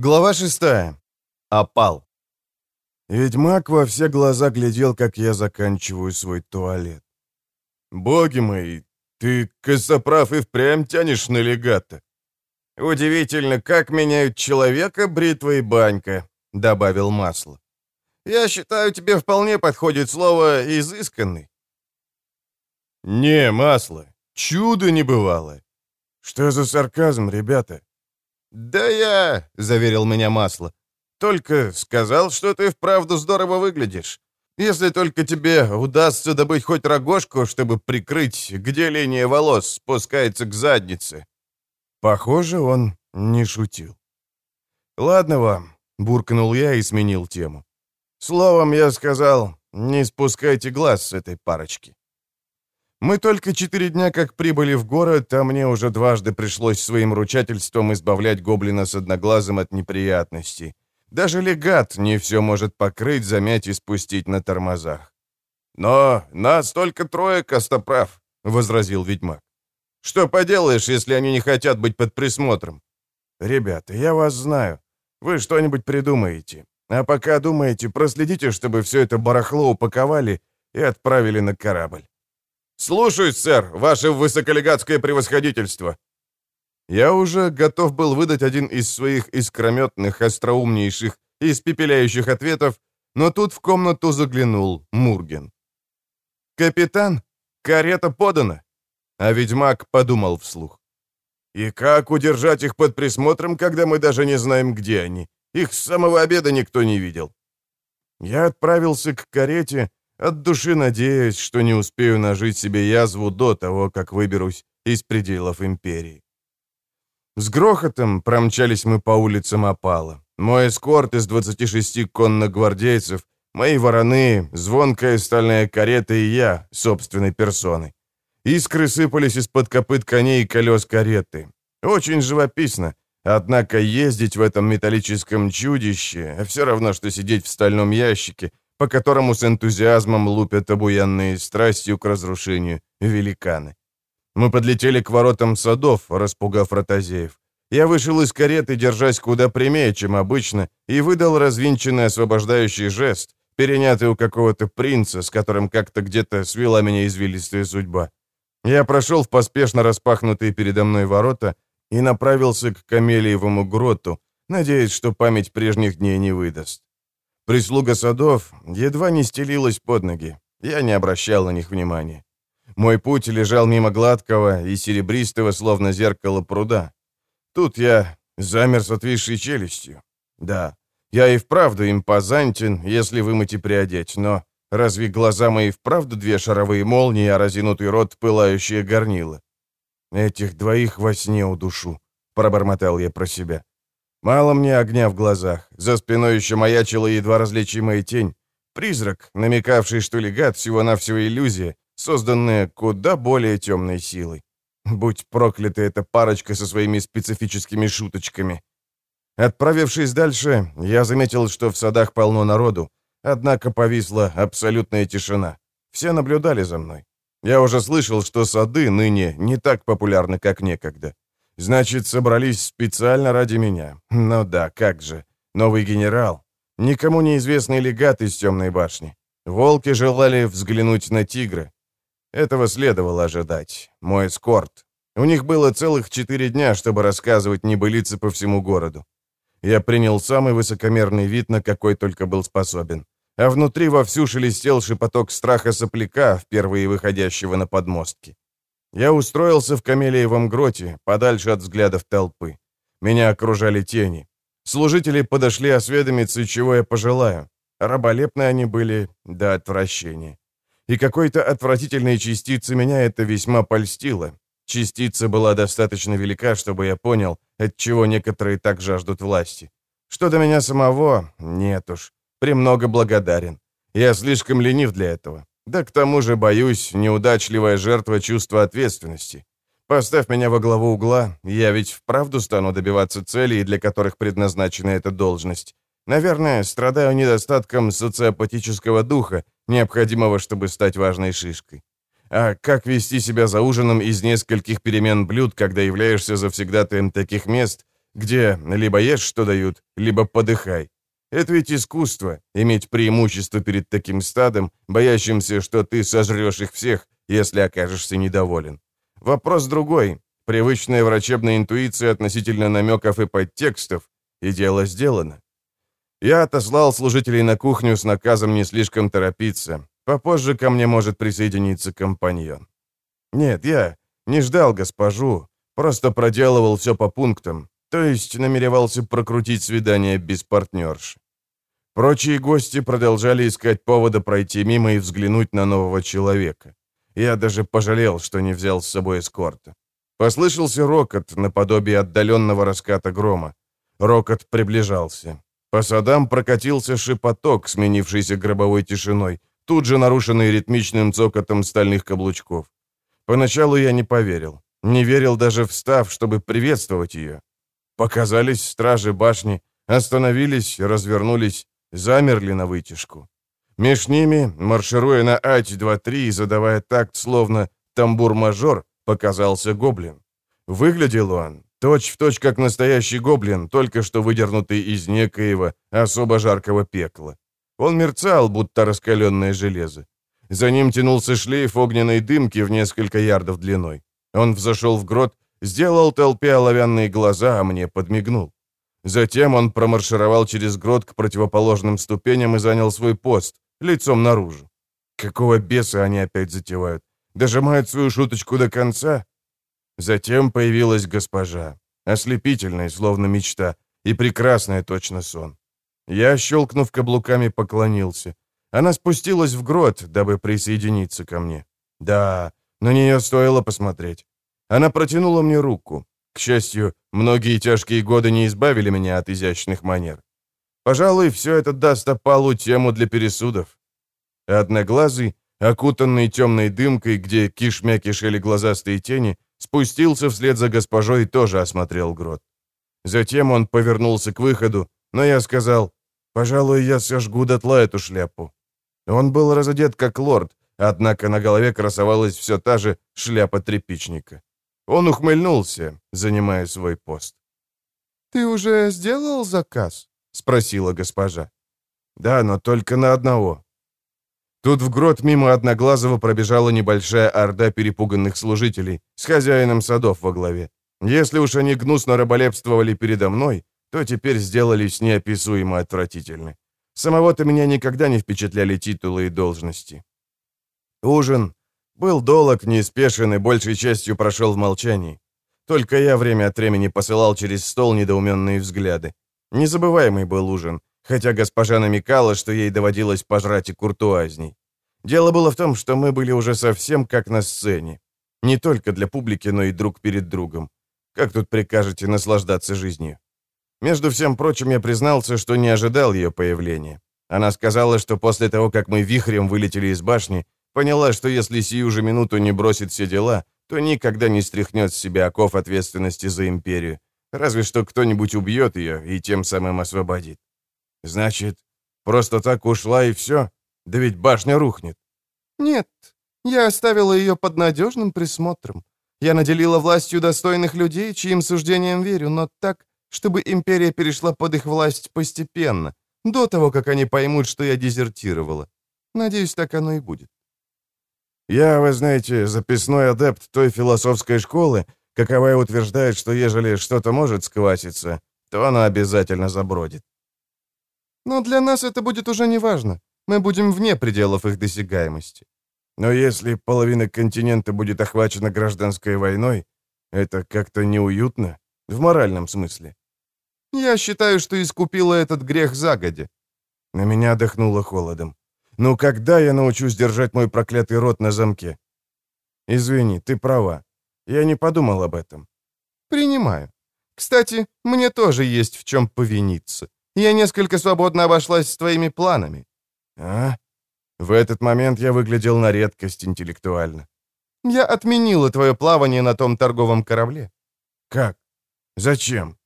Глава шестая. Опал. Ведьмак во все глаза глядел, как я заканчиваю свой туалет. «Боги мои, ты, косоправ, и впрямь тянешь на легато». «Удивительно, как меняют человека бритва и банька», — добавил масло. «Я считаю, тебе вполне подходит слово «изысканный». «Не, масло, чудо небывалое». «Что за сарказм, ребята?» «Да я», — заверил меня масло, — «только сказал, что ты вправду здорово выглядишь. Если только тебе удастся добыть хоть рогожку, чтобы прикрыть, где линия волос спускается к заднице». Похоже, он не шутил. «Ладно вам», — буркнул я и сменил тему. «Словом, я сказал, не спускайте глаз с этой парочки». Мы только четыре дня как прибыли в город, а мне уже дважды пришлось своим ручательством избавлять гоблина с одноглазым от неприятностей. Даже легат не все может покрыть, замять и спустить на тормозах. «Но нас только трое, Костоправ», — возразил ведьмак. «Что поделаешь, если они не хотят быть под присмотром?» «Ребята, я вас знаю. Вы что-нибудь придумаете. А пока думаете, проследите, чтобы все это барахло упаковали и отправили на корабль. «Слушаюсь, сэр, ваше высоколегатское превосходительство!» Я уже готов был выдать один из своих искрометных, остроумнейших испепеляющих ответов, но тут в комнату заглянул Мурген. «Капитан, карета подана!» А ведьмак подумал вслух. «И как удержать их под присмотром, когда мы даже не знаем, где они? Их с самого обеда никто не видел». Я отправился к карете, от души надеюсь, что не успею нажить себе язву до того, как выберусь из пределов империи. С грохотом промчались мы по улицам опала. Мой эскорт из 26 конногвардейцев, мои вороны, звонкая стальная карета и я, собственной персоной. Искры сыпались из-под копыт коней и колес кареты. Очень живописно, однако ездить в этом металлическом чудище все равно, что сидеть в стальном ящике, по которому с энтузиазмом лупят обуянные страстью к разрушению великаны. Мы подлетели к воротам садов, распугав ротозеев. Я вышел из кареты, держась куда прямее, чем обычно, и выдал развинченный освобождающий жест, перенятый у какого-то принца, с которым как-то где-то свела меня извилистая судьба. Я прошел в поспешно распахнутые передо мной ворота и направился к Камелиевому гроту, надеясь, что память прежних дней не выдаст. Прислуга садов едва не стелилась под ноги. Я не обращал на них внимания. Мой путь лежал мимо гладкого и серебристого, словно зеркало пруда. Тут я замер с отвисшей челюстью. Да, я и вправду импозантен, если вымыть и приодеть, но разве глаза мои вправду две шаровые молнии, а разинутый рот пылающие горнила? Этих двоих во сне удушу, пробормотал я про себя. Мало мне огня в глазах. За спиной еще маячила едва различимая тень. Призрак, намекавший, что легат всего-навсего иллюзия, созданная куда более темной силой. Будь проклята эта парочка со своими специфическими шуточками. Отправившись дальше, я заметил, что в садах полно народу, однако повисла абсолютная тишина. Все наблюдали за мной. Я уже слышал, что сады ныне не так популярны, как некогда. Значит, собрались специально ради меня. Ну да, как же. Новый генерал. Никому неизвестный легат из Темной башни. Волки желали взглянуть на тигра. Этого следовало ожидать. Мой эскорт. У них было целых четыре дня, чтобы рассказывать небылицы по всему городу. Я принял самый высокомерный вид, на какой только был способен. А внутри вовсю шелестел шепоток страха сопляка, впервые выходящего на подмостки. Я устроился в Камелиевом гроте, подальше от взглядов толпы. Меня окружали тени. Служители подошли осведомиться, чего я пожелаю. Раболепны они были до отвращения. И какой-то отвратительной частицы меня это весьма польстило. Частица была достаточно велика, чтобы я понял, от чего некоторые так жаждут власти. Что до меня самого, нет уж. Премного благодарен. Я слишком ленив для этого. Да к тому же, боюсь, неудачливая жертва чувства ответственности. Поставь меня во главу угла, я ведь вправду стану добиваться целей, для которых предназначена эта должность. Наверное, страдаю недостатком социопатического духа, необходимого, чтобы стать важной шишкой. А как вести себя за ужином из нескольких перемен блюд, когда являешься завсегдатаем таких мест, где либо ешь, что дают, либо подыхай. Это ведь искусство — иметь преимущество перед таким стадом, боящимся, что ты сожрешь их всех, если окажешься недоволен. Вопрос другой. Привычная врачебная интуиция относительно намеков и подтекстов, и дело сделано. Я отослал служителей на кухню с наказом не слишком торопиться. Попозже ко мне может присоединиться компаньон. Нет, я не ждал госпожу, просто проделывал все по пунктам, то есть намеревался прокрутить свидание без партнерши. Прочие гости продолжали искать повода пройти мимо и взглянуть на нового человека. Я даже пожалел, что не взял с собой эскорта. Послышался рокот, наподобие отдаленного раската грома. Рокот приближался. По садам прокатился шепоток, сменившийся гробовой тишиной, тут же нарушенный ритмичным цокотом стальных каблучков. Поначалу я не поверил. Не верил даже встав, чтобы приветствовать ее. Показались стражи башни, остановились, развернулись, замерли на вытяжку. Меж ними, маршируя на Ать-2-3 задавая такт, словно тамбур-мажор, показался гоблин. Выглядел он точь-в-точь точь как настоящий гоблин, только что выдернутый из некоего особо жаркого пекла. Он мерцал, будто раскаленное железо. За ним тянулся шлейф огненной дымки в несколько ярдов длиной. Он взошел в грот, сделал толпе оловянные глаза, а мне подмигнул. Затем он промаршировал через грот к противоположным ступеням и занял свой пост, лицом наружу. Какого беса они опять затевают? Дожимают свою шуточку до конца? Затем появилась госпожа, ослепительная, словно мечта, и прекрасная, точно сон. Я, щелкнув каблуками, поклонился. Она спустилась в грот, дабы присоединиться ко мне. Да, на нее стоило посмотреть. Она протянула мне руку. К счастью, многие тяжкие годы не избавили меня от изящных манер. Пожалуй, все это даст опалу тему для пересудов. Одноглазый, окутанный темной дымкой, где кишмя кишели глазастые тени, спустился вслед за госпожой и тоже осмотрел грот. Затем он повернулся к выходу, но я сказал, «Пожалуй, я сожгу дотла эту шляпу». Он был разодет как лорд, однако на голове красовалась все та же шляпа тряпичника. Он ухмыльнулся, занимая свой пост. «Ты уже сделал заказ?» — спросила госпожа. «Да, но только на одного». Тут в грот мимо Одноглазого пробежала небольшая орда перепуганных служителей с хозяином садов во главе. Если уж они гнусно раболепствовали передо мной, то теперь сделались неописуемо отвратительны. Самого-то меня никогда не впечатляли титулы и должности. Ужин был долог, неспешен и большей частью прошел в молчании. Только я время от времени посылал через стол недоуменные взгляды. Незабываемый был ужин, хотя госпожа намекала, что ей доводилось пожрать и куртуазней. Дело было в том, что мы были уже совсем как на сцене. Не только для публики, но и друг перед другом. Как тут прикажете наслаждаться жизнью? Между всем прочим, я признался, что не ожидал ее появления. Она сказала, что после того, как мы вихрем вылетели из башни, Поняла, что если сию же минуту не бросит все дела, то никогда не стряхнет с себя оков ответственности за империю. Разве что кто-нибудь убьет ее и тем самым освободит. Значит, просто так ушла и все? Да ведь башня рухнет. Нет, я оставила ее под надежным присмотром. Я наделила властью достойных людей, чьим суждениям верю, но так, чтобы империя перешла под их власть постепенно, до того, как они поймут, что я дезертировала. Надеюсь, так оно и будет. Я, вы знаете, записной адепт той философской школы, каковая утверждает, что ежели что-то может скваситься, то оно обязательно забродит. Но для нас это будет уже не важно. Мы будем вне пределов их досягаемости. Но если половина континента будет охвачена гражданской войной, это как-то неуютно, в моральном смысле. Я считаю, что искупила этот грех загодя. На меня дохнуло холодом. Ну когда я научусь держать мой проклятый рот на замке? Извини, ты права. Я не подумал об этом. Принимаю. Кстати, мне тоже есть в чем повиниться. Я несколько свободно обошлась с твоими планами. А? В этот момент я выглядел на редкость интеллектуально. Я отменила твое плавание на том торговом корабле. Как? Зачем?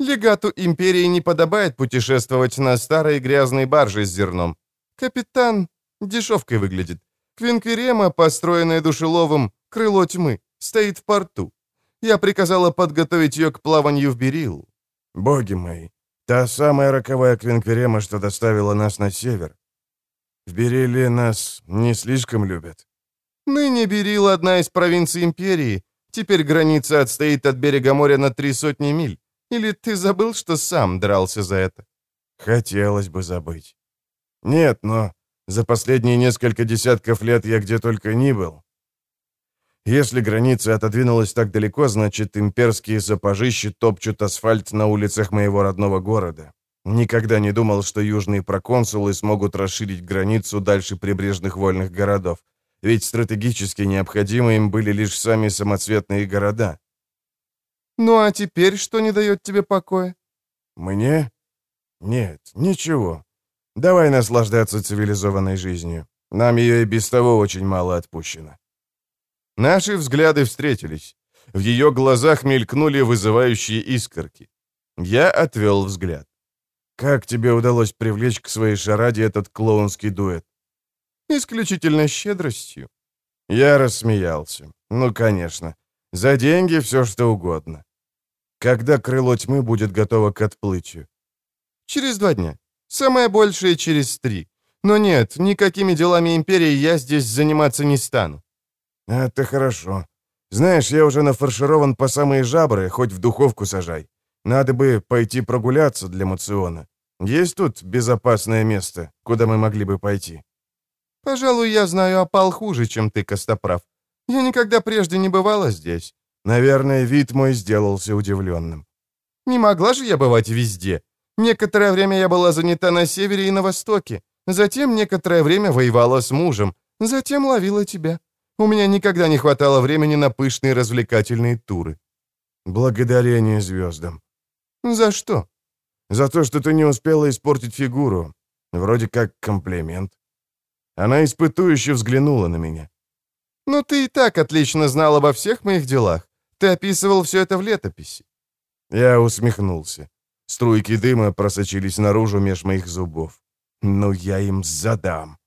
Легату империи не подобает путешествовать на старой грязной барже с зерном. Капитан дешевкой выглядит. Квинквирема, построенная душеловым, крыло тьмы, стоит в порту. Я приказала подготовить ее к плаванию в Берил. Боги мои, та самая роковая Квинкверема, что доставила нас на север. В Бериле нас не слишком любят. Ныне Берил — одна из провинций империи. Теперь граница отстоит от берега моря на три сотни миль. Или ты забыл, что сам дрался за это? Хотелось бы забыть. Нет, но за последние несколько десятков лет я где только ни был. Если граница отодвинулась так далеко, значит, имперские сапожищи топчут асфальт на улицах моего родного города. Никогда не думал, что южные проконсулы смогут расширить границу дальше прибрежных вольных городов. Ведь стратегически необходимы им были лишь сами самоцветные города. Ну а теперь что не дает тебе покоя? Мне? Нет, ничего. Давай наслаждаться цивилизованной жизнью. Нам ее и без того очень мало отпущено. Наши взгляды встретились. В ее глазах мелькнули вызывающие искорки. Я отвел взгляд. «Как тебе удалось привлечь к своей шараде этот клоунский дуэт?» «Исключительно щедростью». Я рассмеялся. «Ну, конечно. За деньги все что угодно. Когда крыло тьмы будет готово к отплытию?» «Через два дня. Самое большее через три. Но нет, никакими делами империи я здесь заниматься не стану. «Это хорошо. Знаешь, я уже нафарширован по самые жабры, хоть в духовку сажай. Надо бы пойти прогуляться для мациона. Есть тут безопасное место, куда мы могли бы пойти?» «Пожалуй, я знаю опал хуже, чем ты, Костоправ. Я никогда прежде не бывала здесь». Наверное, вид мой сделался удивленным. «Не могла же я бывать везде. Некоторое время я была занята на севере и на востоке. Затем некоторое время воевала с мужем. Затем ловила тебя. У меня никогда не хватало времени на пышные развлекательные туры. Благодарение звездам. За что? За то, что ты не успела испортить фигуру. Вроде как комплимент. Она испытующе взглянула на меня. «Ну ты и так отлично знал обо всех моих делах. Ты описывал все это в летописи». Я усмехнулся. Струйки дыма просочились наружу меж моих зубов. «Ну я им задам».